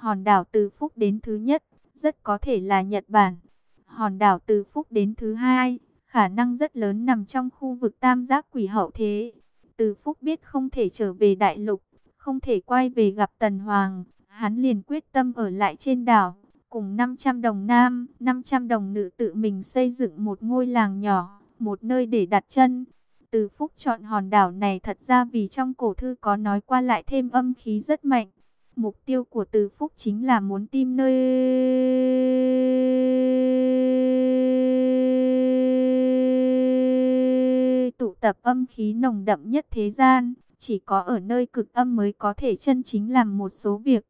Hòn đảo Từ Phúc đến thứ nhất, rất có thể là Nhật Bản. Hòn đảo Từ Phúc đến thứ hai, khả năng rất lớn nằm trong khu vực tam giác quỷ hậu thế. Từ Phúc biết không thể trở về đại lục, không thể quay về gặp Tần Hoàng, hắn liền quyết tâm ở lại trên đảo, cùng 500 đồng nam, 500 đồng nữ tự mình xây dựng một ngôi làng nhỏ, một nơi để đặt chân. Từ Phúc chọn hòn đảo này thật ra vì trong cổ thư có nói qua lại thêm âm khí rất mạnh. Mục tiêu của Từ Phúc chính là muốn tìm nơi tụ tập âm khí nồng đậm nhất thế gian. Chỉ có ở nơi cực âm mới có thể chân chính làm một số việc.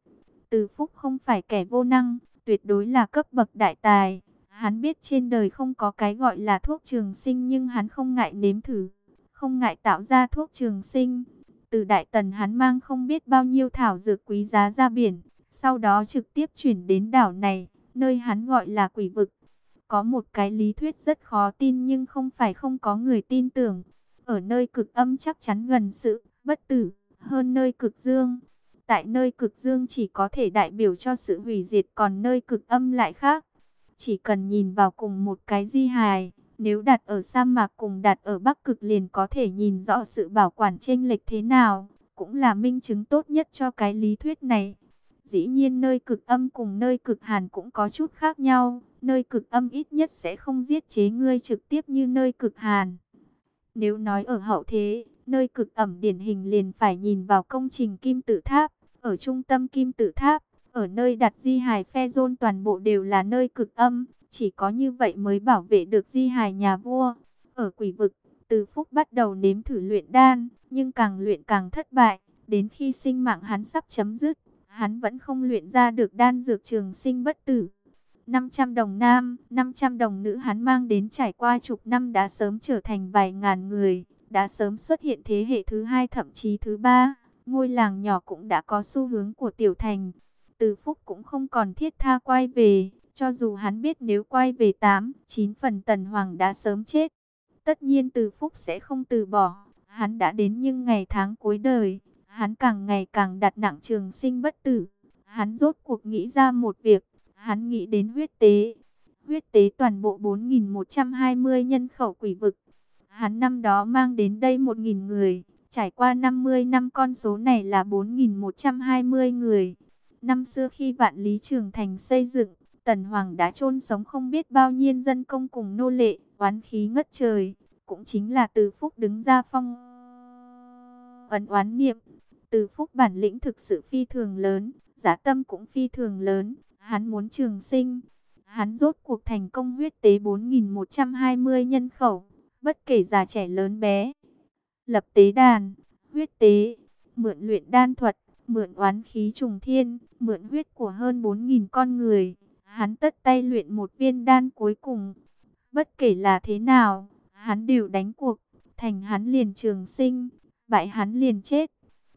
Từ Phúc không phải kẻ vô năng, tuyệt đối là cấp bậc đại tài. Hắn biết trên đời không có cái gọi là thuốc trường sinh nhưng hắn không ngại nếm thử, không ngại tạo ra thuốc trường sinh. Từ Đại Tần hắn mang không biết bao nhiêu thảo dược quý giá ra biển, sau đó trực tiếp chuyển đến đảo này, nơi hắn gọi là quỷ vực. Có một cái lý thuyết rất khó tin nhưng không phải không có người tin tưởng. Ở nơi cực âm chắc chắn gần sự bất tử hơn nơi cực dương. Tại nơi cực dương chỉ có thể đại biểu cho sự hủy diệt còn nơi cực âm lại khác. Chỉ cần nhìn vào cùng một cái di hài, nếu đặt ở sa mạc cùng đặt ở bắc cực liền có thể nhìn rõ sự bảo quản chênh lệch thế nào, cũng là minh chứng tốt nhất cho cái lý thuyết này. Dĩ nhiên nơi cực âm cùng nơi cực hàn cũng có chút khác nhau, nơi cực âm ít nhất sẽ không giết chế ngươi trực tiếp như nơi cực hàn. Nếu nói ở hậu thế, nơi cực ẩm điển hình liền phải nhìn vào công trình kim tự tháp, ở trung tâm kim tự tháp, ở nơi đặt di hài phe rôn toàn bộ đều là nơi cực âm, chỉ có như vậy mới bảo vệ được di hài nhà vua. Ở quỷ vực, từ phúc bắt đầu nếm thử luyện đan, nhưng càng luyện càng thất bại, đến khi sinh mạng hắn sắp chấm dứt, hắn vẫn không luyện ra được đan dược trường sinh bất tử. 500 đồng nam, 500 đồng nữ hắn mang đến trải qua chục năm đã sớm trở thành vài ngàn người, đã sớm xuất hiện thế hệ thứ hai thậm chí thứ ba. Ngôi làng nhỏ cũng đã có xu hướng của tiểu thành. Từ Phúc cũng không còn thiết tha quay về, cho dù hắn biết nếu quay về 8, 9 phần Tần Hoàng đã sớm chết. Tất nhiên Từ Phúc sẽ không từ bỏ, hắn đã đến nhưng ngày tháng cuối đời, hắn càng ngày càng đặt nặng trường sinh bất tử. Hắn rốt cuộc nghĩ ra một việc, hắn nghĩ đến huyết tế. Huyết tế toàn bộ 4.120 nhân khẩu quỷ vực. Hắn năm đó mang đến đây 1.000 người, trải qua 50 năm con số này là 4.120 người. Năm xưa khi vạn lý trường thành xây dựng, Tần Hoàng đã chôn sống không biết bao nhiêu dân công cùng nô lệ, oán khí ngất trời. Cũng chính là từ phúc đứng ra phong ấn oán niệm. Từ phúc bản lĩnh thực sự phi thường lớn, giá tâm cũng phi thường lớn. Hắn muốn trường sinh. Hắn rốt cuộc thành công huyết tế 4.120 nhân khẩu, bất kể già trẻ lớn bé. Lập tế đàn, huyết tế, mượn luyện đan thuật, mượn oán khí trùng thiên, mượn huyết của hơn 4.000 con người. Hắn tất tay luyện một viên đan cuối cùng. Bất kể là thế nào, hắn đều đánh cuộc, thành hắn liền trường sinh, bại hắn liền chết.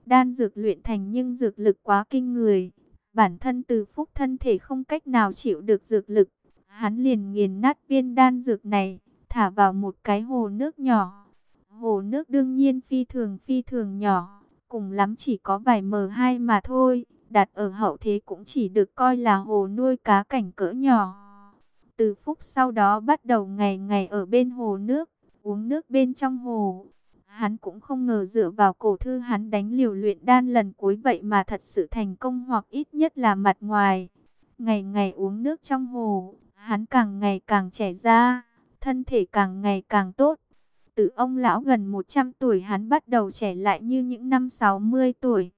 Đan dược luyện thành nhưng dược lực quá kinh người. Bản thân từ phúc thân thể không cách nào chịu được dược lực. Hắn liền nghiền nát viên đan dược này, thả vào một cái hồ nước nhỏ. Hồ nước đương nhiên phi thường phi thường nhỏ, cùng lắm chỉ có vài mờ hai mà thôi, đặt ở hậu thế cũng chỉ được coi là hồ nuôi cá cảnh cỡ nhỏ. Từ phúc sau đó bắt đầu ngày ngày ở bên hồ nước, uống nước bên trong hồ. Hắn cũng không ngờ dựa vào cổ thư hắn đánh liều luyện đan lần cuối vậy mà thật sự thành công hoặc ít nhất là mặt ngoài. Ngày ngày uống nước trong hồ, hắn càng ngày càng trẻ ra, thân thể càng ngày càng tốt. Từ ông lão gần 100 tuổi hắn bắt đầu trẻ lại như những năm 60 tuổi.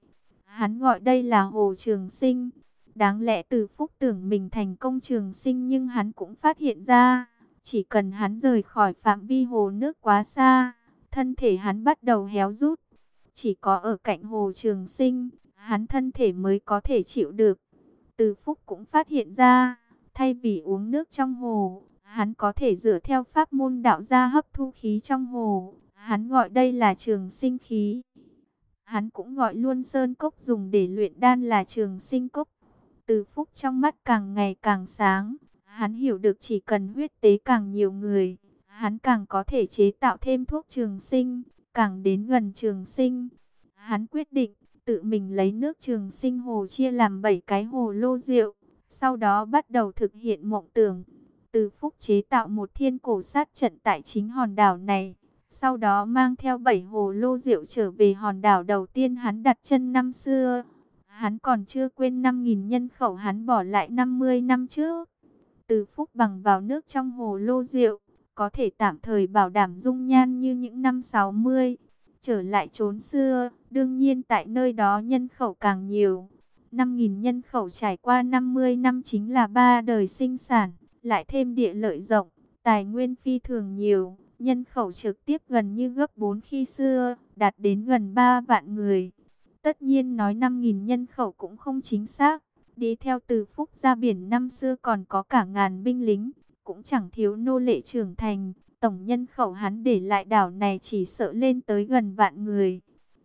Hắn gọi đây là Hồ Trường Sinh. Đáng lẽ từ phúc tưởng mình thành công trường sinh nhưng hắn cũng phát hiện ra, chỉ cần hắn rời khỏi phạm vi hồ nước quá xa, thân thể hắn bắt đầu héo rút. Chỉ có ở cạnh hồ trường sinh, hắn thân thể mới có thể chịu được. Từ phúc cũng phát hiện ra, thay vì uống nước trong hồ, Hắn có thể dựa theo pháp môn đạo gia hấp thu khí trong hồ. Hắn gọi đây là trường sinh khí. Hắn cũng gọi luôn sơn cốc dùng để luyện đan là trường sinh cốc. Từ phúc trong mắt càng ngày càng sáng. Hắn hiểu được chỉ cần huyết tế càng nhiều người. Hắn càng có thể chế tạo thêm thuốc trường sinh. Càng đến gần trường sinh. Hắn quyết định tự mình lấy nước trường sinh hồ chia làm 7 cái hồ lô rượu, sau đó bắt đầu thực hiện mộng tưởng. Từ Phúc chế tạo một thiên cổ sát trận tại chính hòn đảo này, sau đó mang theo bảy hồ lô rượu trở về hòn đảo đầu tiên hắn đặt chân năm xưa. Hắn còn chưa quên 5.000 nhân khẩu hắn bỏ lại 50 năm trước. Từ Phúc bằng vào nước trong hồ lô rượu, có thể tạm thời bảo đảm dung nhan như những năm 60. Trở lại trốn xưa, đương nhiên tại nơi đó nhân khẩu càng nhiều. 5.000 nhân khẩu trải qua 50 năm chính là ba đời sinh sản, lại thêm địa lợi rộng, tài nguyên phi thường nhiều, nhân khẩu trực tiếp gần như gấp 4 khi xưa, đạt đến gần 3 vạn người. Tất nhiên nói 5.000 nhân khẩu cũng không chính xác, đi theo từ phúc ra biển năm xưa còn có cả ngàn binh lính, cũng chẳng thiếu nô lệ trưởng thành, tổng nhân khẩu hắn để lại đảo này chỉ sợ lên tới gần vạn người.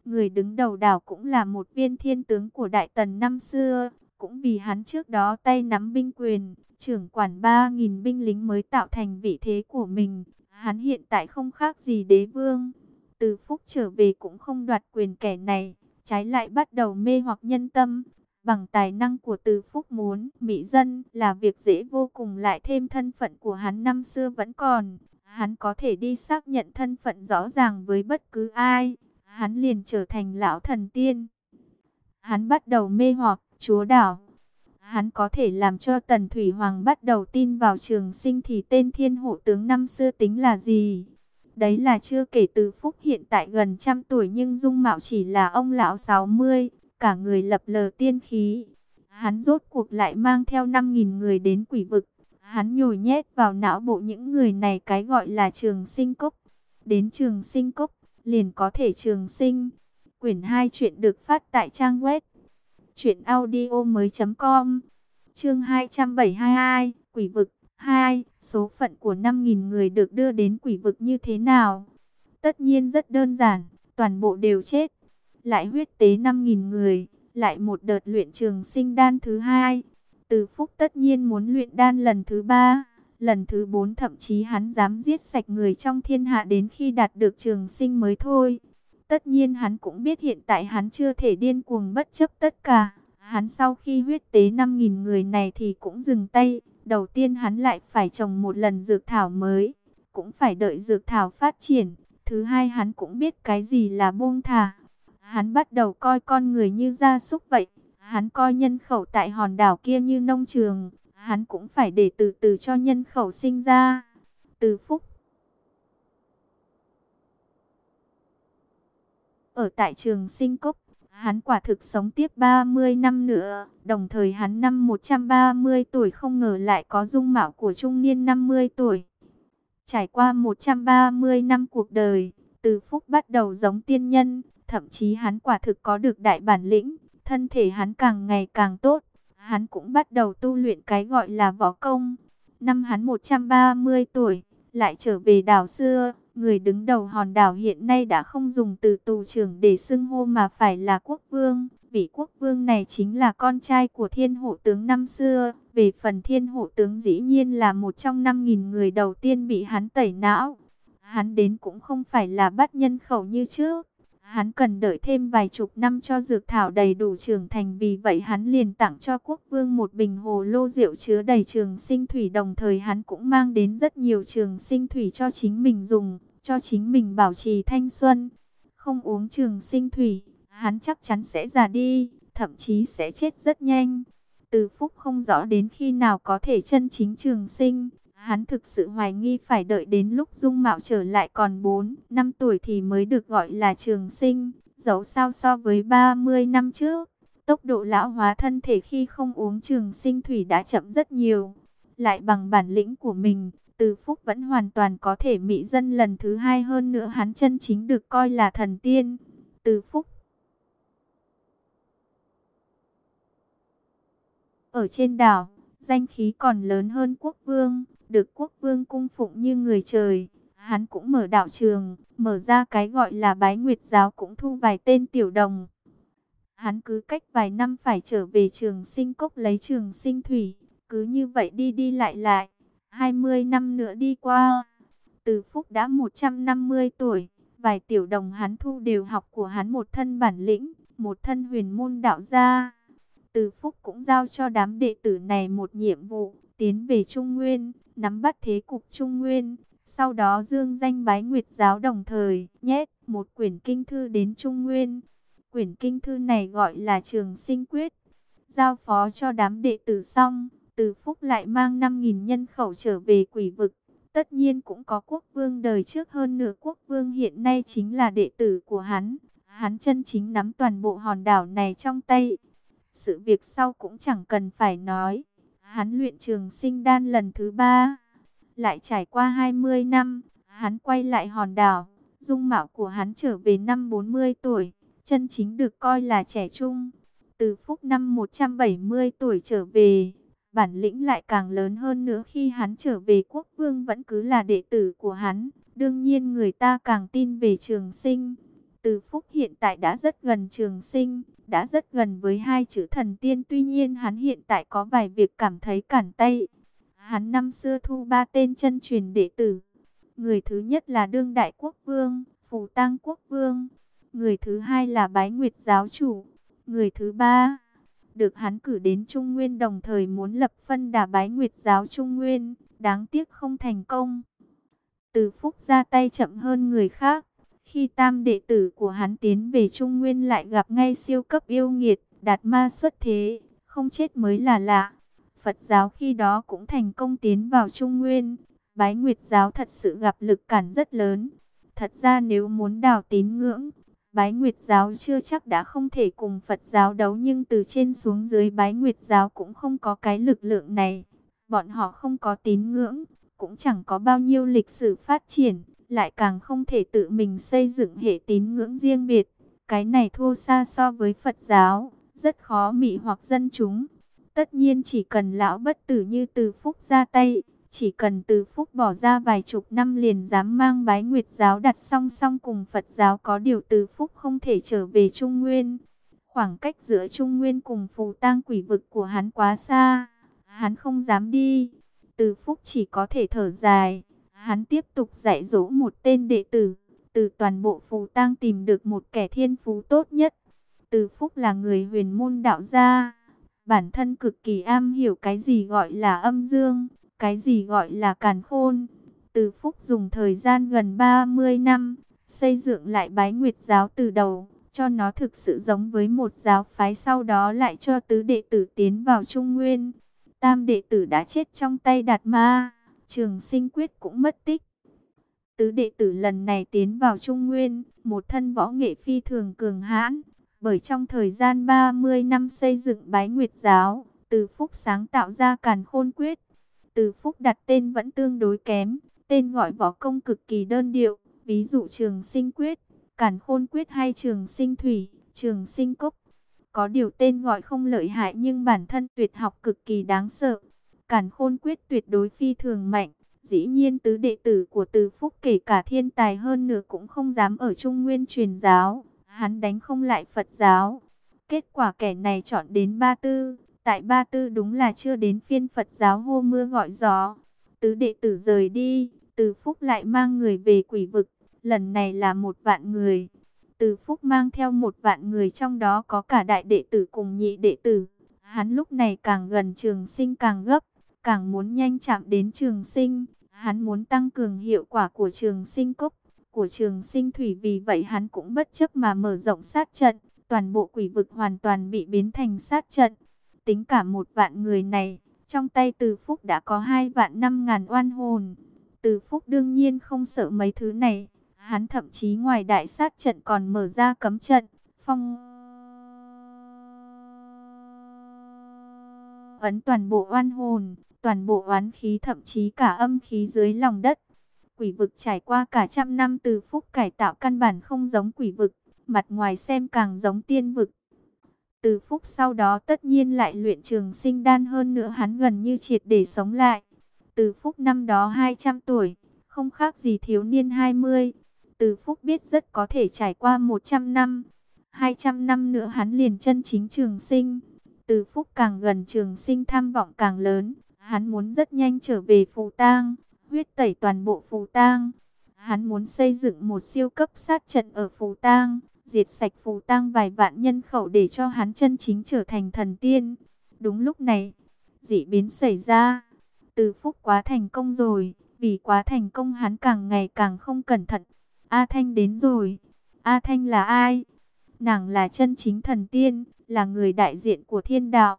Người đứng đầu đảo cũng là một viên thiên tướng của Đại Tần năm xưa, cũng vì hắn trước đó tay nắm binh quyền, trưởng quản 3.000 binh lính mới tạo thành vị thế của mình. Hắn hiện tại không khác gì đế vương. Từ phúc trở về cũng không đoạt quyền kẻ này, trái lại bắt đầu mê hoặc nhân tâm. Bằng tài năng của từ phúc muốn, mỹ dân là việc dễ vô cùng lại thêm thân phận của hắn năm xưa vẫn còn. Hắn có thể đi xác nhận thân phận rõ ràng với bất cứ ai hắn liền trở thành lão thần tiên. Hắn bắt đầu mê hoặc chúa đảo. Hắn có thể làm cho Tần Thủy Hoàng bắt đầu tin vào trường sinh thì tên thiên hộ tướng năm xưa tính là gì? Đấy là chưa kể từ Phúc hiện tại gần trăm tuổi nhưng dung mạo chỉ là ông lão 60, cả người lập lờ tiên khí. Hắn rốt cuộc lại mang theo 5.000 người đến quỷ vực. Hắn nhồi nhét vào não bộ những người này cái gọi là trường sinh cốc. Đến trường sinh cốc, liền có thể trường sinh. Quyển 2 chuyện được phát tại trang web truyệnaudiomoi.com. Chương 272, Quỷ vực 2, số phận của 5000 người được đưa đến quỷ vực như thế nào? Tất nhiên rất đơn giản, toàn bộ đều chết. Lại huyết tế 5000 người, lại một đợt luyện trường sinh đan thứ hai. Từ Phúc tất nhiên muốn luyện đan lần thứ ba Lần thứ bốn thậm chí hắn dám giết sạch người trong thiên hạ đến khi đạt được trường sinh mới thôi. Tất nhiên hắn cũng biết hiện tại hắn chưa thể điên cuồng bất chấp tất cả. Hắn sau khi huyết tế 5.000 người này thì cũng dừng tay. Đầu tiên hắn lại phải trồng một lần dược thảo mới. Cũng phải đợi dược thảo phát triển. Thứ hai hắn cũng biết cái gì là buông thả. Hắn bắt đầu coi con người như gia súc vậy. Hắn coi nhân khẩu tại hòn đảo kia như nông trường hắn cũng phải để từ từ cho nhân khẩu sinh ra. Từ phúc. Ở tại trường sinh cốc, hắn quả thực sống tiếp 30 năm nữa, đồng thời hắn năm 130 tuổi không ngờ lại có dung mạo của trung niên 50 tuổi. Trải qua 130 năm cuộc đời, từ phúc bắt đầu giống tiên nhân, thậm chí hắn quả thực có được đại bản lĩnh, thân thể hắn càng ngày càng tốt hắn cũng bắt đầu tu luyện cái gọi là võ công. Năm hắn 130 tuổi, lại trở về đảo xưa, người đứng đầu hòn đảo hiện nay đã không dùng từ tù trưởng để xưng hô mà phải là quốc vương. Vị quốc vương này chính là con trai của thiên hộ tướng năm xưa. Về phần thiên hộ tướng dĩ nhiên là một trong 5.000 người đầu tiên bị hắn tẩy não. Hắn đến cũng không phải là bắt nhân khẩu như trước Hắn cần đợi thêm vài chục năm cho dược thảo đầy đủ trưởng thành vì vậy hắn liền tặng cho quốc vương một bình hồ lô rượu chứa đầy trường sinh thủy đồng thời hắn cũng mang đến rất nhiều trường sinh thủy cho chính mình dùng, cho chính mình bảo trì thanh xuân. Không uống trường sinh thủy, hắn chắc chắn sẽ già đi, thậm chí sẽ chết rất nhanh. Từ phúc không rõ đến khi nào có thể chân chính trường sinh. Hắn thực sự hoài nghi phải đợi đến lúc dung mạo trở lại còn 4, năm tuổi thì mới được gọi là trường sinh, dẫu sao so với 30 năm trước. Tốc độ lão hóa thân thể khi không uống trường sinh thủy đã chậm rất nhiều. Lại bằng bản lĩnh của mình, từ phúc vẫn hoàn toàn có thể mỹ dân lần thứ hai hơn nữa hắn chân chính được coi là thần tiên. Từ phúc Ở trên đảo, danh khí còn lớn hơn quốc vương được quốc vương cung phụng như người trời. Hắn cũng mở đạo trường, mở ra cái gọi là bái nguyệt giáo cũng thu vài tên tiểu đồng. Hắn cứ cách vài năm phải trở về trường sinh cốc lấy trường sinh thủy, cứ như vậy đi đi lại lại. 20 năm nữa đi qua, từ phúc đã 150 tuổi, vài tiểu đồng hắn thu đều học của hắn một thân bản lĩnh, một thân huyền môn đạo gia. Từ Phúc cũng giao cho đám đệ tử này một nhiệm vụ, tiến về Trung Nguyên, nắm bắt thế cục Trung Nguyên. Sau đó dương danh bái nguyệt giáo đồng thời, nhét một quyển kinh thư đến Trung Nguyên. Quyển kinh thư này gọi là Trường Sinh Quyết. Giao phó cho đám đệ tử xong, từ Phúc lại mang 5.000 nhân khẩu trở về quỷ vực. Tất nhiên cũng có quốc vương đời trước hơn nửa quốc vương hiện nay chính là đệ tử của hắn. Hắn chân chính nắm toàn bộ hòn đảo này trong tay. Sự việc sau cũng chẳng cần phải nói. Hắn luyện trường sinh đan lần thứ ba. Lại trải qua 20 năm, hắn quay lại hòn đảo. Dung mạo của hắn trở về năm 40 tuổi. Chân chính được coi là trẻ trung. Từ phúc năm 170 tuổi trở về, bản lĩnh lại càng lớn hơn nữa khi hắn trở về quốc vương vẫn cứ là đệ tử của hắn. Đương nhiên người ta càng tin về trường sinh. Từ Phúc hiện tại đã rất gần trường sinh, đã rất gần với hai chữ thần tiên. Tuy nhiên hắn hiện tại có vài việc cảm thấy cản tay. Hắn năm xưa thu ba tên chân truyền đệ tử. Người thứ nhất là đương đại quốc vương, phù tăng quốc vương. Người thứ hai là bái nguyệt giáo chủ. Người thứ ba được hắn cử đến Trung Nguyên đồng thời muốn lập phân đà bái nguyệt giáo Trung Nguyên. Đáng tiếc không thành công. Từ Phúc ra tay chậm hơn người khác. Khi tam đệ tử của hắn tiến về Trung Nguyên lại gặp ngay siêu cấp yêu nghiệt, đạt ma xuất thế, không chết mới là lạ. Phật giáo khi đó cũng thành công tiến vào Trung Nguyên. Bái Nguyệt giáo thật sự gặp lực cản rất lớn. Thật ra nếu muốn đào tín ngưỡng, Bái Nguyệt giáo chưa chắc đã không thể cùng Phật giáo đấu nhưng từ trên xuống dưới Bái Nguyệt giáo cũng không có cái lực lượng này. Bọn họ không có tín ngưỡng, cũng chẳng có bao nhiêu lịch sử phát triển lại càng không thể tự mình xây dựng hệ tín ngưỡng riêng biệt. Cái này thua xa so với Phật giáo, rất khó mị hoặc dân chúng. Tất nhiên chỉ cần lão bất tử như từ phúc ra tay, chỉ cần từ phúc bỏ ra vài chục năm liền dám mang bái nguyệt giáo đặt song song cùng Phật giáo có điều từ phúc không thể trở về Trung Nguyên. Khoảng cách giữa Trung Nguyên cùng phù tang quỷ vực của hắn quá xa, hắn không dám đi. Từ phúc chỉ có thể thở dài Hắn tiếp tục dạy dỗ một tên đệ tử, từ toàn bộ phù tang tìm được một kẻ thiên phú tốt nhất. Từ Phúc là người huyền môn đạo gia, bản thân cực kỳ am hiểu cái gì gọi là âm dương, cái gì gọi là càn khôn. Từ Phúc dùng thời gian gần 30 năm, xây dựng lại bái nguyệt giáo từ đầu, cho nó thực sự giống với một giáo phái sau đó lại cho tứ đệ tử tiến vào Trung Nguyên. Tam đệ tử đã chết trong tay Đạt Ma. Trường sinh quyết cũng mất tích. Tứ đệ tử lần này tiến vào Trung Nguyên, một thân võ nghệ phi thường cường hãn, bởi trong thời gian 30 năm xây dựng bái nguyệt giáo, từ phúc sáng tạo ra càn khôn quyết. Từ phúc đặt tên vẫn tương đối kém, tên gọi võ công cực kỳ đơn điệu, ví dụ trường sinh quyết, cản khôn quyết hay trường sinh thủy, trường sinh cốc. Có điều tên gọi không lợi hại nhưng bản thân tuyệt học cực kỳ đáng sợ. Cản khôn quyết tuyệt đối phi thường mạnh. Dĩ nhiên tứ đệ tử của Từ Phúc kể cả thiên tài hơn nữa cũng không dám ở Trung Nguyên truyền giáo. Hắn đánh không lại Phật giáo. Kết quả kẻ này chọn đến Ba Tư. Tại Ba Tư đúng là chưa đến phiên Phật giáo hô mưa gọi gió. Tứ đệ tử rời đi. Từ Phúc lại mang người về quỷ vực. Lần này là một vạn người. Từ Phúc mang theo một vạn người trong đó có cả đại đệ tử cùng nhị đệ tử. Hắn lúc này càng gần trường sinh càng gấp càng muốn nhanh chạm đến trường sinh. Hắn muốn tăng cường hiệu quả của trường sinh cốc, của trường sinh thủy vì vậy hắn cũng bất chấp mà mở rộng sát trận. Toàn bộ quỷ vực hoàn toàn bị biến thành sát trận. Tính cả một vạn người này, trong tay từ phúc đã có hai vạn năm ngàn oan hồn. Từ phúc đương nhiên không sợ mấy thứ này. Hắn thậm chí ngoài đại sát trận còn mở ra cấm trận, phong ấn toàn bộ oan hồn, toàn bộ oán khí thậm chí cả âm khí dưới lòng đất. Quỷ vực trải qua cả trăm năm từ phúc cải tạo căn bản không giống quỷ vực, mặt ngoài xem càng giống tiên vực. Từ phúc sau đó tất nhiên lại luyện trường sinh đan hơn nữa hắn gần như triệt để sống lại. Từ phúc năm đó 200 tuổi, không khác gì thiếu niên 20. Từ phúc biết rất có thể trải qua 100 năm. 200 năm nữa hắn liền chân chính trường sinh. Từ phúc càng gần trường sinh tham vọng càng lớn. Hắn muốn rất nhanh trở về Phù Tang, huyết tẩy toàn bộ Phù Tang. Hắn muốn xây dựng một siêu cấp sát trận ở Phù Tang, diệt sạch phù tang vài vạn nhân khẩu để cho hắn chân chính trở thành thần tiên. Đúng lúc này, dị biến xảy ra. Từ phúc quá thành công rồi, vì quá thành công hắn càng ngày càng không cẩn thận. A Thanh đến rồi. A Thanh là ai? Nàng là chân chính thần tiên, là người đại diện của thiên đạo.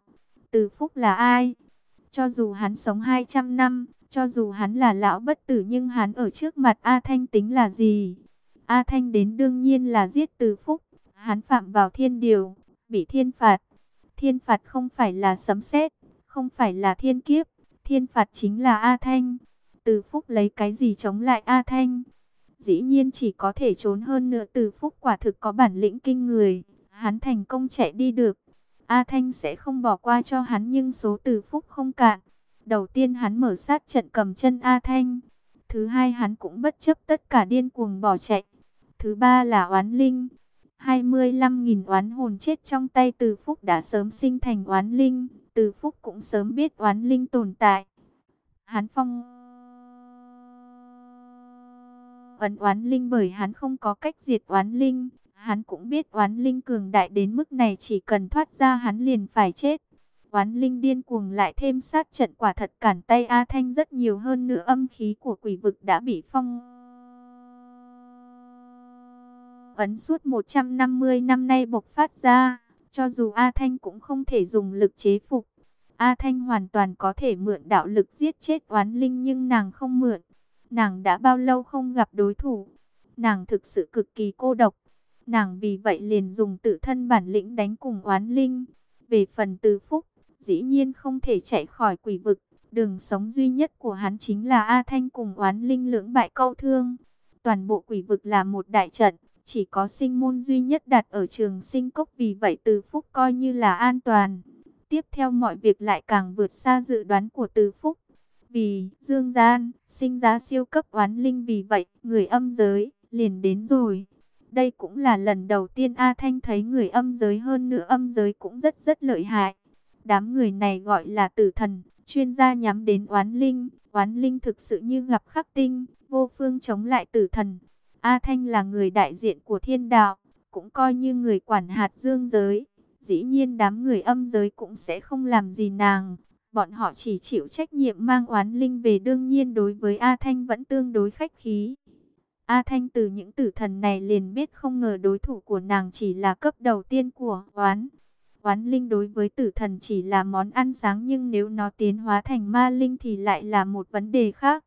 Từ phúc là ai? Cho dù hắn sống 200 năm, cho dù hắn là lão bất tử nhưng hắn ở trước mặt A Thanh tính là gì? A Thanh đến đương nhiên là giết từ phúc. Hắn phạm vào thiên điều, bị thiên phạt. Thiên phạt không phải là sấm sét, không phải là thiên kiếp. Thiên phạt chính là A Thanh. Từ phúc lấy cái gì chống lại A Thanh? Dĩ nhiên chỉ có thể trốn hơn nữa từ phúc quả thực có bản lĩnh kinh người. Hắn thành công chạy đi được. A Thanh sẽ không bỏ qua cho hắn nhưng số từ phúc không cạn. Đầu tiên hắn mở sát trận cầm chân A Thanh. Thứ hai hắn cũng bất chấp tất cả điên cuồng bỏ chạy. Thứ ba là oán linh. 25.000 oán hồn chết trong tay từ phúc đã sớm sinh thành oán linh. Từ phúc cũng sớm biết oán linh tồn tại. Hắn phong ấn oán linh bởi hắn không có cách diệt oán linh. Hắn cũng biết oán linh cường đại đến mức này chỉ cần thoát ra hắn liền phải chết. Oán linh điên cuồng lại thêm sát trận quả thật cản tay A Thanh rất nhiều hơn nữa âm khí của quỷ vực đã bị phong phong. Ấn suốt 150 năm nay bộc phát ra, cho dù A Thanh cũng không thể dùng lực chế phục. A Thanh hoàn toàn có thể mượn đạo lực giết chết oán linh nhưng nàng không mượn. Nàng đã bao lâu không gặp đối thủ. Nàng thực sự cực kỳ cô độc. Nàng vì vậy liền dùng tự thân bản lĩnh đánh cùng oán linh. Về phần từ phúc, dĩ nhiên không thể chạy khỏi quỷ vực. Đường sống duy nhất của hắn chính là A Thanh cùng oán linh lưỡng bại câu thương. Toàn bộ quỷ vực là một đại trận, chỉ có sinh môn duy nhất đặt ở trường sinh cốc vì vậy từ phúc coi như là an toàn. Tiếp theo mọi việc lại càng vượt xa dự đoán của từ phúc. Vì dương gian, sinh ra siêu cấp oán linh vì vậy, người âm giới, liền đến rồi. Đây cũng là lần đầu tiên A Thanh thấy người âm giới hơn nữa âm giới cũng rất rất lợi hại. Đám người này gọi là tử thần, chuyên gia nhắm đến oán linh. Oán linh thực sự như gặp khắc tinh, vô phương chống lại tử thần. A Thanh là người đại diện của thiên đạo, cũng coi như người quản hạt dương giới. Dĩ nhiên đám người âm giới cũng sẽ không làm gì nàng. Bọn họ chỉ chịu trách nhiệm mang oán linh về đương nhiên đối với A Thanh vẫn tương đối khách khí. A Thanh từ những tử thần này liền biết không ngờ đối thủ của nàng chỉ là cấp đầu tiên của oán. Oán linh đối với tử thần chỉ là món ăn sáng nhưng nếu nó tiến hóa thành ma linh thì lại là một vấn đề khác.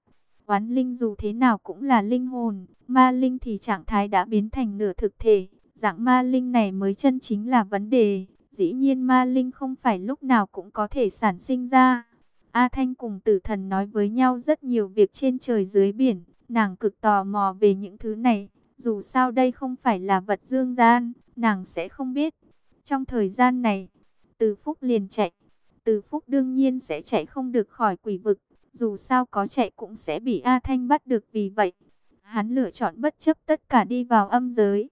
Oán linh dù thế nào cũng là linh hồn, ma linh thì trạng thái đã biến thành nửa thực thể. Dạng ma linh này mới chân chính là vấn đề. Dĩ nhiên ma linh không phải lúc nào cũng có thể sản sinh ra. A Thanh cùng tử thần nói với nhau rất nhiều việc trên trời dưới biển. Nàng cực tò mò về những thứ này. Dù sao đây không phải là vật dương gian, nàng sẽ không biết. Trong thời gian này, từ phúc liền chạy. Từ phúc đương nhiên sẽ chạy không được khỏi quỷ vực. Dù sao có chạy cũng sẽ bị A Thanh bắt được vì vậy. Hắn lựa chọn bất chấp tất cả đi vào âm giới.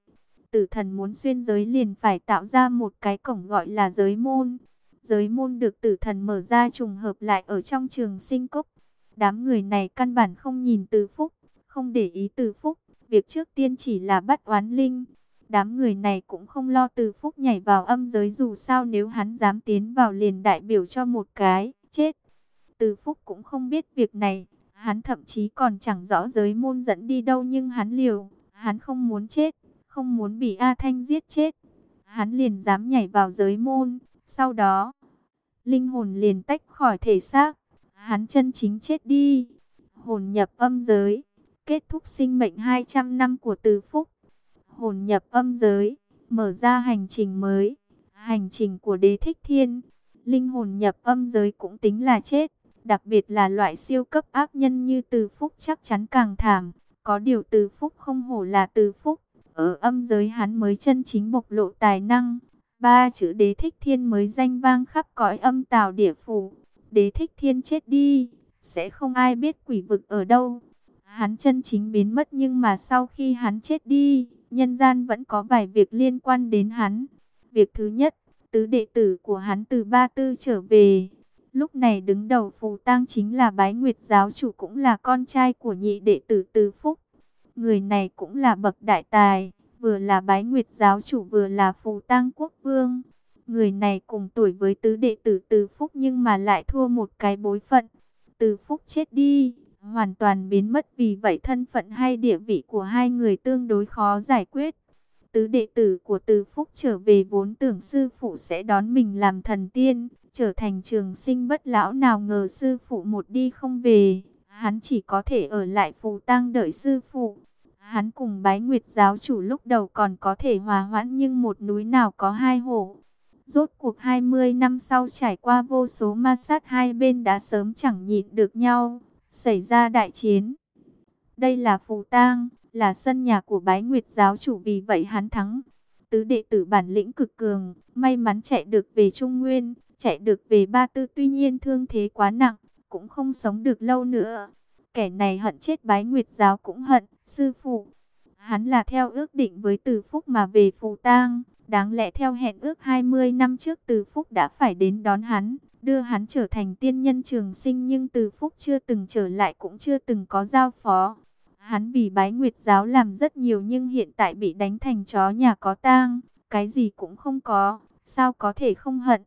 Tử thần muốn xuyên giới liền phải tạo ra một cái cổng gọi là giới môn. Giới môn được tử thần mở ra trùng hợp lại ở trong trường sinh cốc. Đám người này căn bản không nhìn từ phúc, không để ý từ phúc. Việc trước tiên chỉ là bắt oán linh. Đám người này cũng không lo từ phúc nhảy vào âm giới dù sao nếu hắn dám tiến vào liền đại biểu cho một cái, chết. Từ phúc cũng không biết việc này, hắn thậm chí còn chẳng rõ giới môn dẫn đi đâu nhưng hắn liều, hắn không muốn chết, không muốn bị A Thanh giết chết. Hắn liền dám nhảy vào giới môn, sau đó, linh hồn liền tách khỏi thể xác, hắn chân chính chết đi, hồn nhập âm giới, kết thúc sinh mệnh 200 năm của từ phúc. Hồn nhập âm giới, mở ra hành trình mới, hành trình của đế thích thiên. Linh hồn nhập âm giới cũng tính là chết, đặc biệt là loại siêu cấp ác nhân như từ phúc chắc chắn càng thảm. Có điều từ phúc không hổ là từ phúc, ở âm giới hắn mới chân chính bộc lộ tài năng. Ba chữ đế thích thiên mới danh vang khắp cõi âm tào địa phủ. Đế thích thiên chết đi, sẽ không ai biết quỷ vực ở đâu. Hắn chân chính biến mất nhưng mà sau khi hắn chết đi, nhân gian vẫn có vài việc liên quan đến hắn. Việc thứ nhất, tứ đệ tử của hắn từ Ba Tư trở về. Lúc này đứng đầu phù tang chính là bái nguyệt giáo chủ cũng là con trai của nhị đệ tử Từ Phúc. Người này cũng là bậc đại tài, vừa là bái nguyệt giáo chủ vừa là phù tang quốc vương. Người này cùng tuổi với tứ đệ tử Từ Phúc nhưng mà lại thua một cái bối phận. Từ Phúc chết đi, hoàn toàn biến mất vì vậy thân phận hay địa vị của hai người tương đối khó giải quyết. Tứ đệ tử của Từ Phúc trở về vốn tưởng sư phụ sẽ đón mình làm thần tiên, trở thành trường sinh bất lão nào ngờ sư phụ một đi không về. Hắn chỉ có thể ở lại phù tang đợi sư phụ. Hắn cùng bái nguyệt giáo chủ lúc đầu còn có thể hòa hoãn nhưng một núi nào có hai hổ. Rốt cuộc 20 năm sau trải qua vô số ma sát hai bên đã sớm chẳng nhịn được nhau, xảy ra đại chiến. Đây là phù tang, là sân nhà của bái nguyệt giáo chủ vì vậy hắn thắng. Tứ đệ tử bản lĩnh cực cường, may mắn chạy được về Trung Nguyên, chạy được về Ba Tư tuy nhiên thương thế quá nặng, cũng không sống được lâu nữa. Kẻ này hận chết bái nguyệt giáo cũng hận, sư phụ. Hắn là theo ước định với Từ Phúc mà về Phù Tang, đáng lẽ theo hẹn ước 20 năm trước Từ Phúc đã phải đến đón hắn, đưa hắn trở thành tiên nhân trường sinh nhưng Từ Phúc chưa từng trở lại cũng chưa từng có giao phó. Hắn vì bái nguyệt giáo làm rất nhiều nhưng hiện tại bị đánh thành chó nhà có tang, cái gì cũng không có, sao có thể không hận.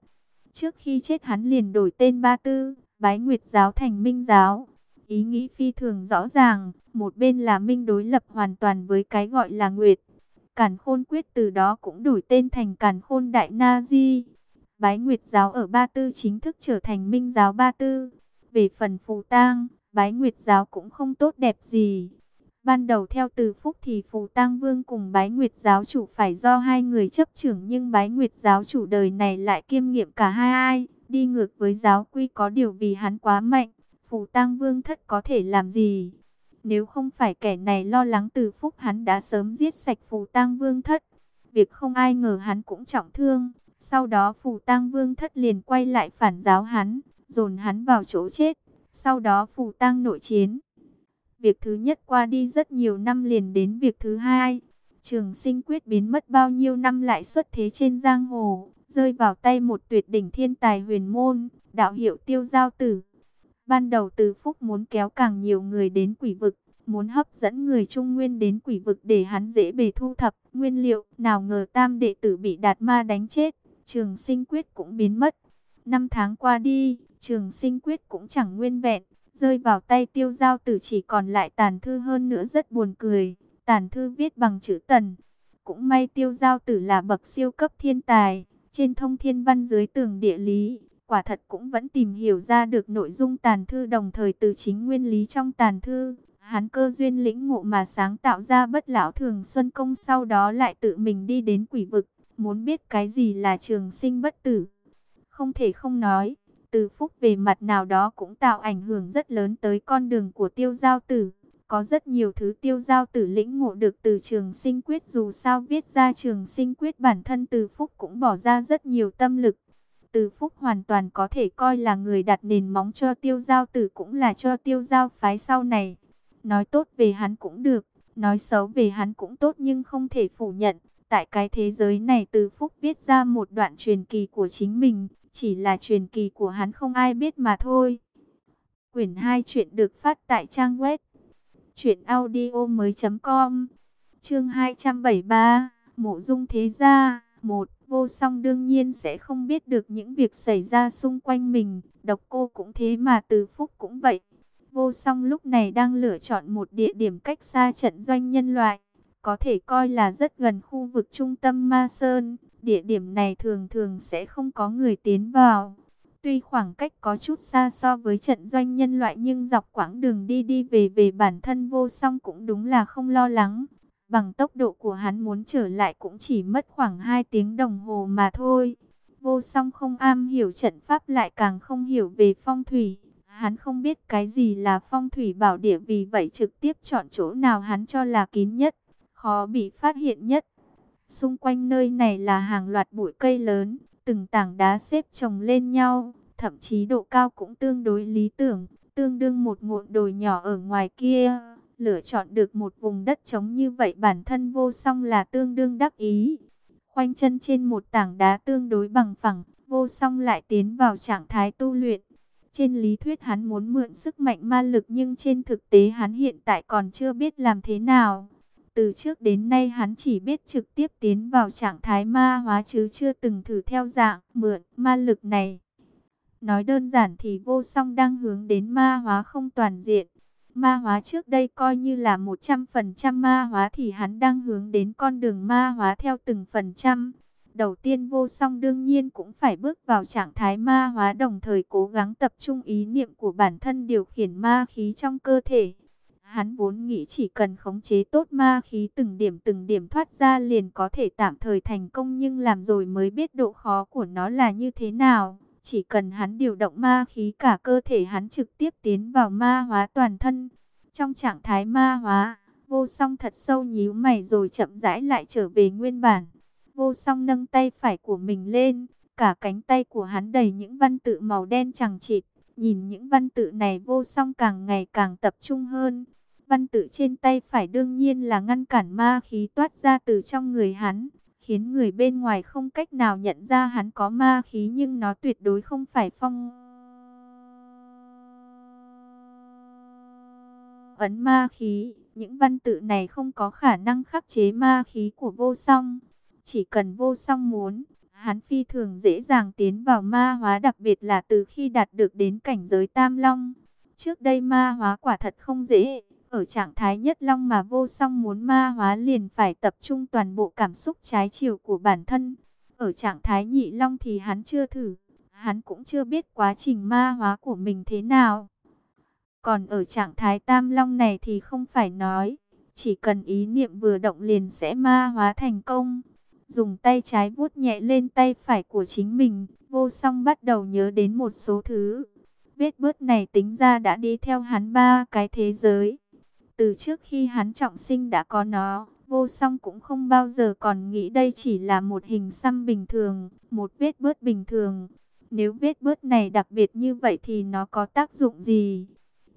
Trước khi chết hắn liền đổi tên Ba Tư, bái nguyệt giáo thành minh giáo. Ý nghĩ phi thường rõ ràng, một bên là minh đối lập hoàn toàn với cái gọi là nguyệt. Cản khôn quyết từ đó cũng đổi tên thành cản khôn đại na di. Bái nguyệt giáo ở Ba Tư chính thức trở thành minh giáo Ba Tư. Về phần phù tang, bái nguyệt giáo cũng không tốt đẹp gì. Ban đầu theo từ phúc thì phù tang vương cùng bái nguyệt giáo chủ phải do hai người chấp trưởng nhưng bái nguyệt giáo chủ đời này lại kiêm nghiệm cả hai ai. Đi ngược với giáo quy có điều vì hắn quá mạnh, phù tang vương thất có thể làm gì? Nếu không phải kẻ này lo lắng từ phúc hắn đã sớm giết sạch phù tang vương thất. Việc không ai ngờ hắn cũng trọng thương. Sau đó phù tang vương thất liền quay lại phản giáo hắn, dồn hắn vào chỗ chết. Sau đó phù tang nội chiến. Việc thứ nhất qua đi rất nhiều năm liền đến việc thứ hai. Trường sinh quyết biến mất bao nhiêu năm lại xuất thế trên giang hồ, rơi vào tay một tuyệt đỉnh thiên tài huyền môn, đạo hiệu tiêu giao tử. Ban đầu từ phúc muốn kéo càng nhiều người đến quỷ vực, muốn hấp dẫn người Trung Nguyên đến quỷ vực để hắn dễ bề thu thập nguyên liệu. Nào ngờ tam đệ tử bị đạt ma đánh chết, trường sinh quyết cũng biến mất. Năm tháng qua đi, trường sinh quyết cũng chẳng nguyên vẹn, rơi vào tay tiêu giao tử chỉ còn lại tàn thư hơn nữa rất buồn cười. Tàn thư viết bằng chữ tần. Cũng may tiêu giao tử là bậc siêu cấp thiên tài, trên thông thiên văn dưới tường địa lý, quả thật cũng vẫn tìm hiểu ra được nội dung tàn thư đồng thời từ chính nguyên lý trong tàn thư. Hắn cơ duyên lĩnh ngộ mà sáng tạo ra bất lão thường xuân công sau đó lại tự mình đi đến quỷ vực, muốn biết cái gì là trường sinh bất tử. Không thể không nói, từ phúc về mặt nào đó cũng tạo ảnh hưởng rất lớn tới con đường của tiêu giao tử. Có rất nhiều thứ tiêu giao tử lĩnh ngộ được từ trường sinh quyết dù sao viết ra trường sinh quyết bản thân từ phúc cũng bỏ ra rất nhiều tâm lực. Từ phúc hoàn toàn có thể coi là người đặt nền móng cho tiêu giao tử cũng là cho tiêu giao phái sau này. Nói tốt về hắn cũng được, nói xấu về hắn cũng tốt nhưng không thể phủ nhận. Tại cái thế giới này từ phúc viết ra một đoạn truyền kỳ của chính mình, chỉ là truyền kỳ của hắn không ai biết mà thôi. Quyển 2 chuyện được phát tại trang web chuyệnaudio mới.com Chương 273 Mộ dung thế gia, một, Vô song đương nhiên sẽ không biết được những việc xảy ra xung quanh mình, Độc cô cũng thế mà từ phúc cũng vậy Vô song lúc này đang lựa chọn một địa điểm cách xa trận doanh nhân loại, Có thể coi là rất gần khu vực trung tâm Ma Sơn Địa điểm này thường thường sẽ không có người tiến vào Tuy khoảng cách có chút xa so với trận doanh nhân loại nhưng dọc quãng đường đi đi về về bản thân vô song cũng đúng là không lo lắng. Bằng tốc độ của hắn muốn trở lại cũng chỉ mất khoảng 2 tiếng đồng hồ mà thôi. Vô song không am hiểu trận pháp lại càng không hiểu về phong thủy. Hắn không biết cái gì là phong thủy bảo địa vì vậy trực tiếp chọn chỗ nào hắn cho là kín nhất, khó bị phát hiện nhất. Xung quanh nơi này là hàng loạt bụi cây lớn, từng tảng đá xếp chồng lên nhau, thậm chí độ cao cũng tương đối lý tưởng, tương đương một ngọn đồi nhỏ ở ngoài kia. Lựa chọn được một vùng đất trống như vậy bản thân vô song là tương đương đắc ý. Khoanh chân trên một tảng đá tương đối bằng phẳng, vô song lại tiến vào trạng thái tu luyện. Trên lý thuyết hắn muốn mượn sức mạnh ma lực nhưng trên thực tế hắn hiện tại còn chưa biết làm thế nào. Từ trước đến nay hắn chỉ biết trực tiếp tiến vào trạng thái ma hóa chứ chưa từng thử theo dạng mượn ma lực này. Nói đơn giản thì vô song đang hướng đến ma hóa không toàn diện. Ma hóa trước đây coi như là 100% ma hóa thì hắn đang hướng đến con đường ma hóa theo từng phần trăm. Đầu tiên vô song đương nhiên cũng phải bước vào trạng thái ma hóa đồng thời cố gắng tập trung ý niệm của bản thân điều khiển ma khí trong cơ thể. Hắn vốn nghĩ chỉ cần khống chế tốt ma khí từng điểm từng điểm thoát ra liền có thể tạm thời thành công nhưng làm rồi mới biết độ khó của nó là như thế nào. Chỉ cần hắn điều động ma khí cả cơ thể hắn trực tiếp tiến vào ma hóa toàn thân. Trong trạng thái ma hóa, vô song thật sâu nhíu mày rồi chậm rãi lại trở về nguyên bản. Vô song nâng tay phải của mình lên, cả cánh tay của hắn đầy những văn tự màu đen chẳng chịt. Nhìn những văn tự này vô song càng ngày càng tập trung hơn. Văn tự trên tay phải đương nhiên là ngăn cản ma khí toát ra từ trong người hắn, khiến người bên ngoài không cách nào nhận ra hắn có ma khí nhưng nó tuyệt đối không phải phong. Ấn ma khí, những văn tự này không có khả năng khắc chế ma khí của vô song. Chỉ cần vô song muốn, hắn phi thường dễ dàng tiến vào ma hóa đặc biệt là từ khi đạt được đến cảnh giới tam long. Trước đây ma hóa quả thật không dễ, ở trạng thái nhất long mà vô song muốn ma hóa liền phải tập trung toàn bộ cảm xúc trái chiều của bản thân. Ở trạng thái nhị long thì hắn chưa thử, hắn cũng chưa biết quá trình ma hóa của mình thế nào. Còn ở trạng thái tam long này thì không phải nói, chỉ cần ý niệm vừa động liền sẽ ma hóa thành công. Dùng tay trái vuốt nhẹ lên tay phải của chính mình, vô song bắt đầu nhớ đến một số thứ. Vết bớt này tính ra đã đi theo hắn ba cái thế giới. Từ trước khi hắn trọng sinh đã có nó, vô song cũng không bao giờ còn nghĩ đây chỉ là một hình xăm bình thường, một vết bớt bình thường. Nếu vết bớt này đặc biệt như vậy thì nó có tác dụng gì?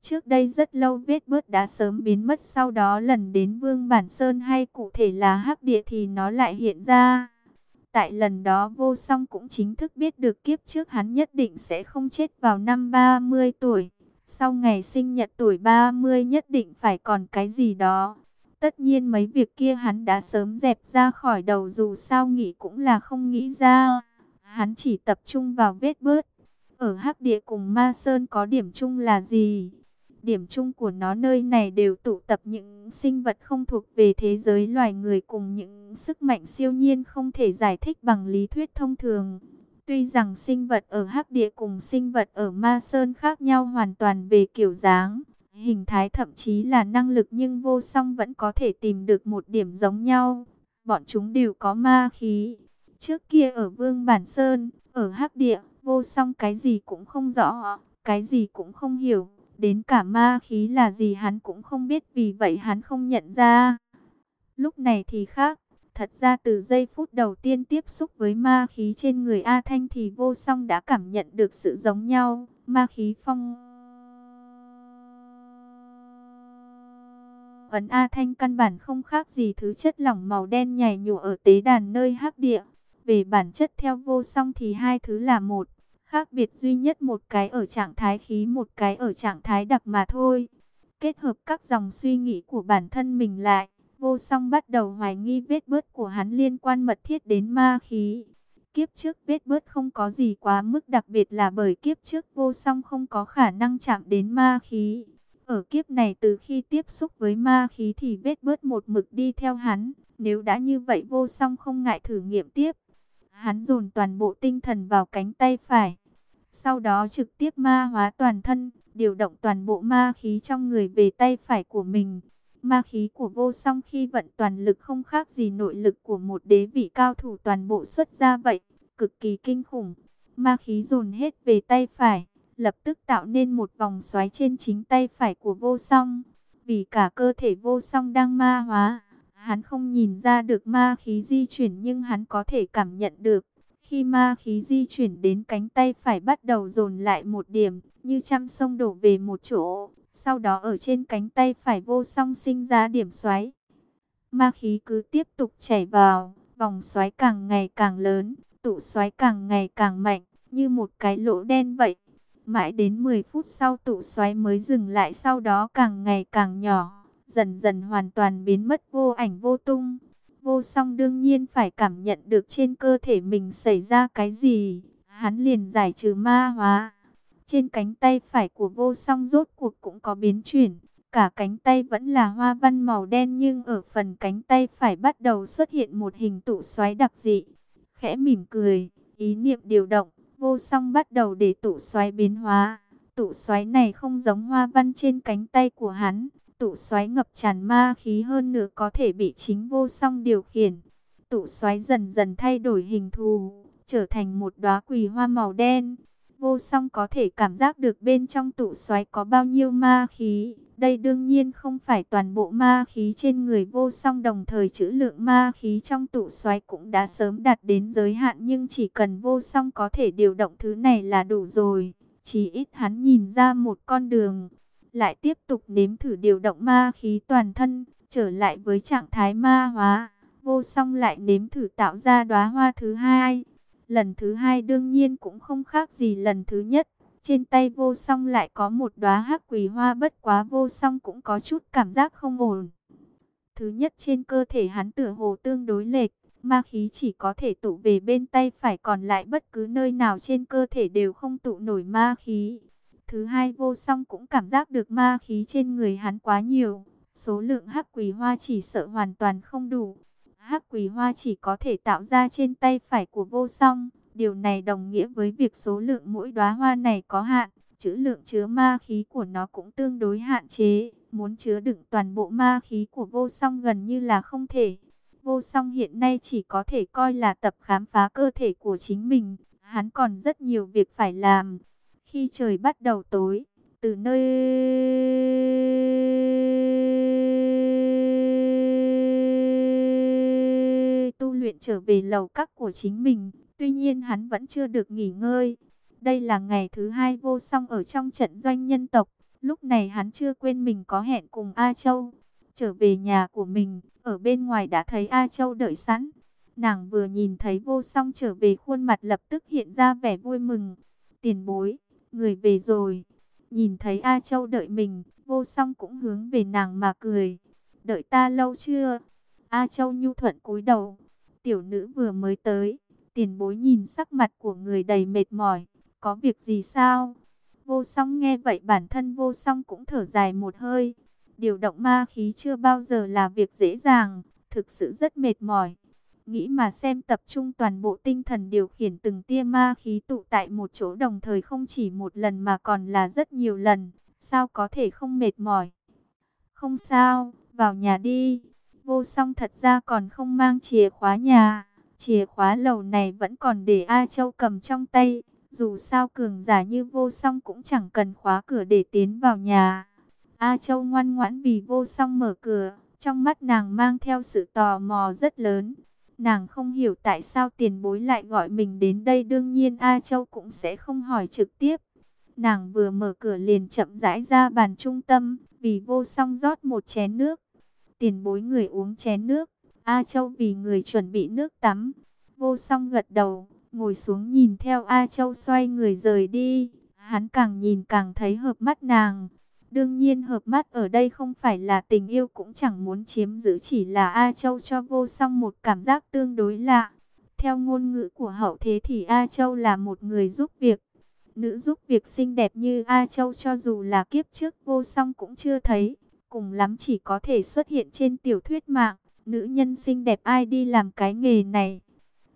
Trước đây rất lâu vết bớt đã sớm biến mất sau đó lần đến Vương Bản Sơn hay cụ thể là Hắc Địa thì nó lại hiện ra. Tại lần đó vô song cũng chính thức biết được kiếp trước hắn nhất định sẽ không chết vào năm 30 tuổi. Sau ngày sinh nhật tuổi 30 nhất định phải còn cái gì đó. Tất nhiên mấy việc kia hắn đã sớm dẹp ra khỏi đầu dù sao nghĩ cũng là không nghĩ ra. Hắn chỉ tập trung vào vết bớt. Ở Hắc Địa cùng Ma Sơn có điểm chung là gì? Điểm chung của nó nơi này đều tụ tập những sinh vật không thuộc về thế giới loài người cùng những sức mạnh siêu nhiên không thể giải thích bằng lý thuyết thông thường. Tuy rằng sinh vật ở Hắc Địa cùng sinh vật ở Ma Sơn khác nhau hoàn toàn về kiểu dáng, hình thái thậm chí là năng lực nhưng vô song vẫn có thể tìm được một điểm giống nhau. Bọn chúng đều có ma khí. Trước kia ở Vương Bản Sơn, ở Hắc Địa, vô song cái gì cũng không rõ, cái gì cũng không hiểu. Đến cả ma khí là gì hắn cũng không biết vì vậy hắn không nhận ra. Lúc này thì khác, Thật ra từ giây phút đầu tiên tiếp xúc với ma khí trên người A Thanh thì vô song đã cảm nhận được sự giống nhau. Ma khí phong... Ấn A Thanh căn bản không khác gì thứ chất lỏng màu đen nhảy nhụa ở tế đàn nơi hắc địa. Về bản chất theo vô song thì hai thứ là một. Khác biệt duy nhất một cái ở trạng thái khí, một cái ở trạng thái đặc mà thôi. Kết hợp các dòng suy nghĩ của bản thân mình lại Vô song bắt đầu hoài nghi vết bớt của hắn liên quan mật thiết đến ma khí. Kiếp trước vết bớt không có gì quá mức đặc biệt là bởi kiếp trước vô song không có khả năng chạm đến ma khí. Ở kiếp này từ khi tiếp xúc với ma khí thì vết bớt một mực đi theo hắn. Nếu đã như vậy vô song không ngại thử nghiệm tiếp. Hắn dồn toàn bộ tinh thần vào cánh tay phải. Sau đó trực tiếp ma hóa toàn thân, điều động toàn bộ ma khí trong người về tay phải của mình. Ma khí của vô song khi vận toàn lực không khác gì nội lực của một đế vị cao thủ toàn bộ xuất ra vậy, cực kỳ kinh khủng. Ma khí dồn hết về tay phải, lập tức tạo nên một vòng xoáy trên chính tay phải của vô song. Vì cả cơ thể vô song đang ma hóa, hắn không nhìn ra được ma khí di chuyển nhưng hắn có thể cảm nhận được. Khi ma khí di chuyển đến cánh tay phải bắt đầu dồn lại một điểm, như trăm sông đổ về một chỗ, sau đó ở trên cánh tay phải vô song sinh ra điểm xoáy. Ma khí cứ tiếp tục chảy vào, vòng xoáy càng ngày càng lớn, tụ xoáy càng ngày càng mạnh, như một cái lỗ đen vậy. Mãi đến 10 phút sau tụ xoáy mới dừng lại sau đó càng ngày càng nhỏ, dần dần hoàn toàn biến mất vô ảnh vô tung. Vô song đương nhiên phải cảm nhận được trên cơ thể mình xảy ra cái gì, hắn liền giải trừ ma hóa. Trên cánh tay phải của vô song rốt cuộc cũng có biến chuyển, cả cánh tay vẫn là hoa văn màu đen nhưng ở phần cánh tay phải bắt đầu xuất hiện một hình tụ xoáy đặc dị. Khẽ mỉm cười, ý niệm điều động, vô song bắt đầu để tụ xoáy biến hóa. Tụ xoáy này không giống hoa văn trên cánh tay của hắn, tụ xoáy ngập tràn ma khí hơn nữa có thể bị chính vô song điều khiển. Tụ xoáy dần dần thay đổi hình thù, trở thành một đóa quỳ hoa màu đen. Vô song có thể cảm giác được bên trong tụ xoáy có bao nhiêu ma khí. Đây đương nhiên không phải toàn bộ ma khí trên người vô song đồng thời chữ lượng ma khí trong tụ xoáy cũng đã sớm đạt đến giới hạn nhưng chỉ cần vô song có thể điều động thứ này là đủ rồi. Chỉ ít hắn nhìn ra một con đường, lại tiếp tục nếm thử điều động ma khí toàn thân, trở lại với trạng thái ma hóa. Vô song lại nếm thử tạo ra đóa hoa thứ hai. Lần thứ hai đương nhiên cũng không khác gì lần thứ nhất. Trên tay vô song lại có một đóa hắc quỳ hoa bất quá vô song cũng có chút cảm giác không ổn. Thứ nhất trên cơ thể hắn tựa hồ tương đối lệch, ma khí chỉ có thể tụ về bên tay phải còn lại bất cứ nơi nào trên cơ thể đều không tụ nổi ma khí. Thứ hai vô song cũng cảm giác được ma khí trên người hắn quá nhiều. Số lượng hắc quỳ hoa chỉ sợ hoàn toàn không đủ. Hắc quỳ hoa chỉ có thể tạo ra trên tay phải của vô song. Điều này đồng nghĩa với việc số lượng mỗi đóa hoa này có hạn. Chữ lượng chứa ma khí của nó cũng tương đối hạn chế. Muốn chứa đựng toàn bộ ma khí của vô song gần như là không thể. Vô song hiện nay chỉ có thể coi là tập khám phá cơ thể của chính mình. Hắn còn rất nhiều việc phải làm. Khi trời bắt đầu tối, từ nơi chuyện trở về lầu các của chính mình, tuy nhiên hắn vẫn chưa được nghỉ ngơi. Đây là ngày thứ hai vô song ở trong trận doanh nhân tộc, lúc này hắn chưa quên mình có hẹn cùng A Châu. Trở về nhà của mình, ở bên ngoài đã thấy A Châu đợi sẵn. Nàng vừa nhìn thấy vô song trở về khuôn mặt lập tức hiện ra vẻ vui mừng. Tiền bối, người về rồi. Nhìn thấy A Châu đợi mình, vô song cũng hướng về nàng mà cười. Đợi ta lâu chưa? A Châu nhu thuận cúi đầu. Tiểu nữ vừa mới tới. Tiền bối nhìn sắc mặt của người đầy mệt mỏi. Có việc gì sao? Vô song nghe vậy bản thân vô song cũng thở dài một hơi. Điều động ma khí chưa bao giờ là việc dễ dàng. Thực sự rất mệt mỏi. Nghĩ mà xem tập trung toàn bộ tinh thần điều khiển từng tia ma khí tụ tại một chỗ đồng thời không chỉ một lần mà còn là rất nhiều lần. Sao có thể không mệt mỏi? Không sao, vào nhà đi. Vô song thật ra còn không mang chìa khóa nhà. Chìa khóa lầu này vẫn còn để A Châu cầm trong tay. Dù sao cường giả như vô song cũng chẳng cần khóa cửa để tiến vào nhà. A Châu ngoan ngoãn vì vô song mở cửa. Trong mắt nàng mang theo sự tò mò rất lớn. Nàng không hiểu tại sao tiền bối lại gọi mình đến đây đương nhiên A Châu cũng sẽ không hỏi trực tiếp. Nàng vừa mở cửa liền chậm rãi ra bàn trung tâm, vì vô song rót một chén nước. Tiền bối người uống chén nước, A Châu vì người chuẩn bị nước tắm. Vô song gật đầu, ngồi xuống nhìn theo A Châu xoay người rời đi. Hắn càng nhìn càng thấy hợp mắt nàng. Đương nhiên hợp mắt ở đây không phải là tình yêu cũng chẳng muốn chiếm giữ chỉ là A Châu cho vô song một cảm giác tương đối lạ. Theo ngôn ngữ của hậu thế thì A Châu là một người giúp việc. Nữ giúp việc xinh đẹp như A Châu cho dù là kiếp trước vô song cũng chưa thấy. Cùng lắm chỉ có thể xuất hiện trên tiểu thuyết mạng. Nữ nhân xinh đẹp ai đi làm cái nghề này.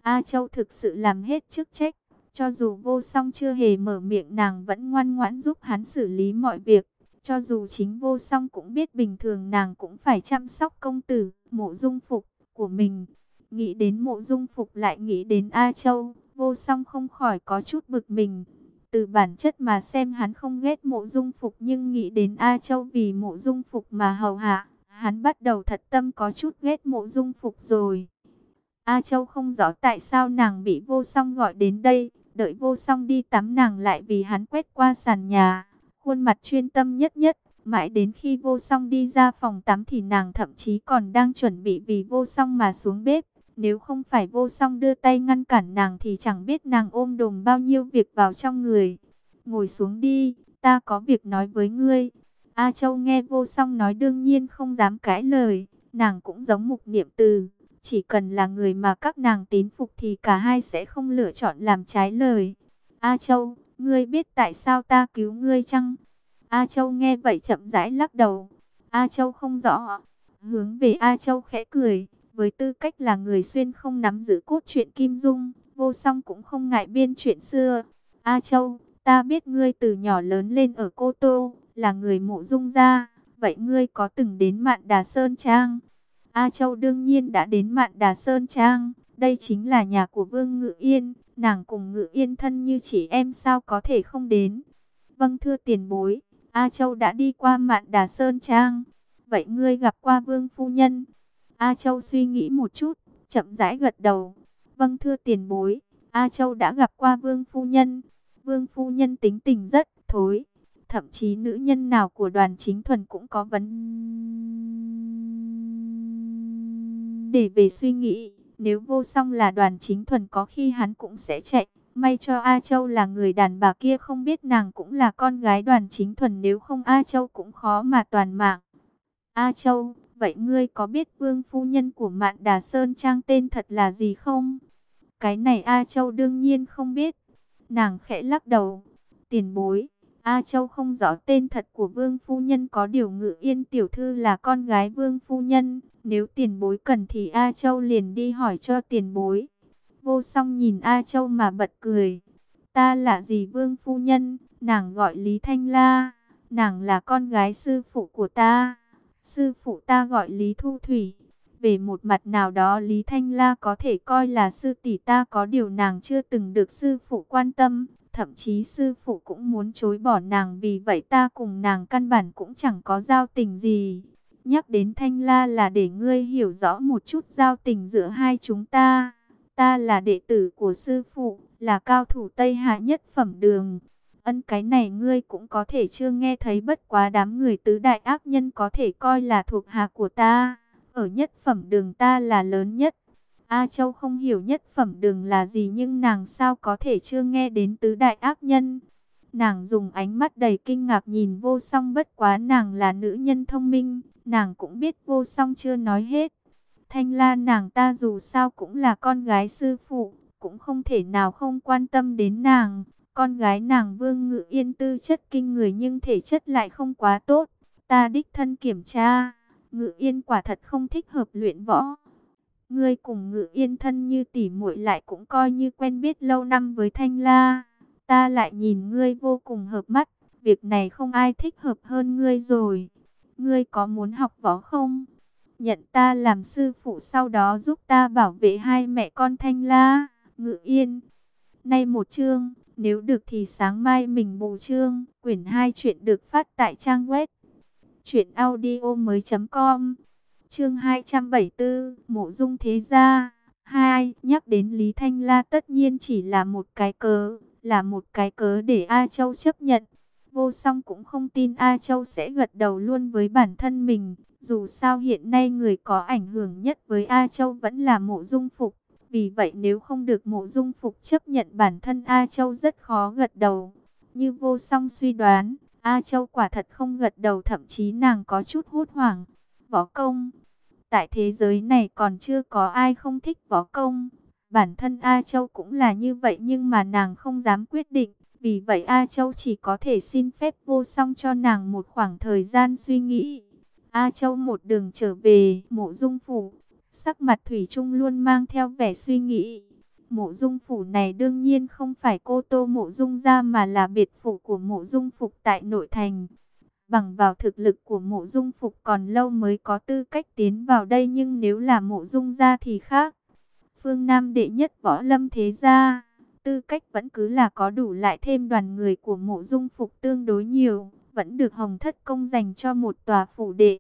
A Châu thực sự làm hết chức trách. Cho dù vô song chưa hề mở miệng nàng vẫn ngoan ngoãn giúp hắn xử lý mọi việc. Cho dù chính vô song cũng biết bình thường nàng cũng phải chăm sóc công tử, mộ dung phục của mình. Nghĩ đến mộ dung phục lại nghĩ đến A Châu, vô song không khỏi có chút bực mình. Từ bản chất mà xem hắn không ghét mộ dung phục nhưng nghĩ đến A Châu vì mộ dung phục mà hầu hạ. Hắn bắt đầu thật tâm có chút ghét mộ dung phục rồi. A Châu không rõ tại sao nàng bị vô song gọi đến đây. Đợi vô song đi tắm nàng lại vì hắn quét qua sàn nhà khuôn mặt chuyên tâm nhất nhất. Mãi đến khi vô song đi ra phòng tắm thì nàng thậm chí còn đang chuẩn bị vì vô song mà xuống bếp. Nếu không phải vô song đưa tay ngăn cản nàng thì chẳng biết nàng ôm đồm bao nhiêu việc vào trong người. Ngồi xuống đi, ta có việc nói với ngươi. A Châu nghe vô song nói đương nhiên không dám cãi lời, nàng cũng giống mục niệm từ. Chỉ cần là người mà các nàng tín phục thì cả hai sẽ không lựa chọn làm trái lời. A Châu, ngươi biết tại sao ta cứu ngươi chăng? A Châu nghe vậy chậm rãi lắc đầu. A Châu không rõ. Hướng về A Châu khẽ cười. Với tư cách là người xuyên không nắm giữ cốt truyện Kim Dung, vô song cũng không ngại biên chuyện xưa. A Châu, ta biết ngươi từ nhỏ lớn lên ở Cô Tô, là người mộ dung gia. Vậy ngươi có từng đến Mạn Đà Sơn Trang? A Châu đương nhiên đã đến Mạn Đà Sơn Trang. Đây chính là nhà của Vương Ngự Yên. Nàng cùng Ngự Yên thân như chỉ em sao có thể không đến. Vâng thưa tiền bối, A Châu đã đi qua Mạn Đà Sơn Trang. Vậy ngươi gặp qua Vương Phu Nhân? A Châu suy nghĩ một chút, chậm rãi gật đầu. Vâng thưa tiền bối, A Châu đã gặp qua Vương Phu Nhân. Vương Phu Nhân tính tình rất thối. Thậm chí nữ nhân nào của đoàn chính thuần cũng có vấn đề về suy nghĩ. Nếu vô song là đoàn chính thuần có khi hắn cũng sẽ chạy. May cho A Châu là người đàn bà kia không biết nàng cũng là con gái đoàn chính thuần nếu không A Châu cũng khó mà toàn mạng. A Châu, vậy ngươi có biết vương phu nhân của Mạn Đà Sơn Trang tên thật là gì không? Cái này A Châu đương nhiên không biết. Nàng khẽ lắc đầu. Tiền bối, A Châu không rõ tên thật của vương phu nhân có điều ngự yên tiểu thư là con gái vương phu nhân. Nếu tiền bối cần thì A Châu liền đi hỏi cho tiền bối. Vô song nhìn A Châu mà bật cười. Ta là gì vương phu nhân, nàng gọi Lý Thanh La. Nàng là con gái sư phụ của ta. Sư phụ ta gọi Lý Thu Thủy. Về một mặt nào đó Lý Thanh La có thể coi là sư tỷ ta có điều nàng chưa từng được sư phụ quan tâm. Thậm chí sư phụ cũng muốn chối bỏ nàng vì vậy ta cùng nàng căn bản cũng chẳng có giao tình gì. Nhắc đến Thanh La là để ngươi hiểu rõ một chút giao tình giữa hai chúng ta. Ta là đệ tử của sư phụ, là cao thủ Tây Hạ nhất phẩm đường. Ân cái này ngươi cũng có thể chưa nghe thấy bất quá đám người tứ đại ác nhân có thể coi là thuộc hạ của ta. Ở nhất phẩm đường ta là lớn nhất. A Châu không hiểu nhất phẩm đường là gì nhưng nàng sao có thể chưa nghe đến tứ đại ác nhân. Nàng dùng ánh mắt đầy kinh ngạc nhìn vô song bất quá nàng là nữ nhân thông minh, nàng cũng biết vô song chưa nói hết. Thanh la nàng ta dù sao cũng là con gái sư phụ, cũng không thể nào không quan tâm đến nàng. Con gái nàng Vương Ngự Yên tư chất kinh người nhưng thể chất lại không quá tốt. Ta đích thân kiểm tra, Ngự Yên quả thật không thích hợp luyện võ. Ngươi cùng Ngự Yên thân như tỉ muội lại cũng coi như quen biết lâu năm với Thanh La. Ta lại nhìn ngươi vô cùng hợp mắt, việc này không ai thích hợp hơn ngươi rồi. Ngươi có muốn học võ không? Nhận ta làm sư phụ sau đó giúp ta bảo vệ hai mẹ con Thanh La, Ngự Yên. Nay một chương nếu được thì sáng mai mình bù chương, quyển 2 chuyện được phát tại trang web truyệnaudiomoi.com. Chương 274, Mộ Dung Thế Gia. 2. Nhắc đến Lý Thanh La tất nhiên chỉ là một cái cớ, là một cái cớ để A Châu chấp nhận. Vô song cũng không tin A Châu sẽ gật đầu luôn với bản thân mình. Dù sao hiện nay người có ảnh hưởng nhất với A Châu vẫn là mộ dung phục. Vì vậy nếu không được mộ dung phục chấp nhận bản thân A Châu rất khó gật đầu. Như vô song suy đoán, A Châu quả thật không gật đầu thậm chí nàng có chút hốt hoảng. Võ công, tại thế giới này còn chưa có ai không thích võ công. Bản thân A Châu cũng là như vậy nhưng mà nàng không dám quyết định. Vì vậy A Châu chỉ có thể xin phép vô song cho nàng một khoảng thời gian suy nghĩ. A Châu một đường trở về mộ dung phủ Sắc mặt Thủy Trung luôn mang theo vẻ suy nghĩ. Mộ dung phủ này đương nhiên không phải cô tô mộ dung ra mà là biệt phủ của mộ dung phục tại nội thành. Bằng vào thực lực của mộ dung phục còn lâu mới có tư cách tiến vào đây nhưng nếu là mộ dung ra thì khác. Phương Nam đệ nhất võ lâm thế gia, tư cách vẫn cứ là có đủ lại thêm đoàn người của mộ dung phục tương đối nhiều, vẫn được hồng thất công dành cho một tòa phủ đệ.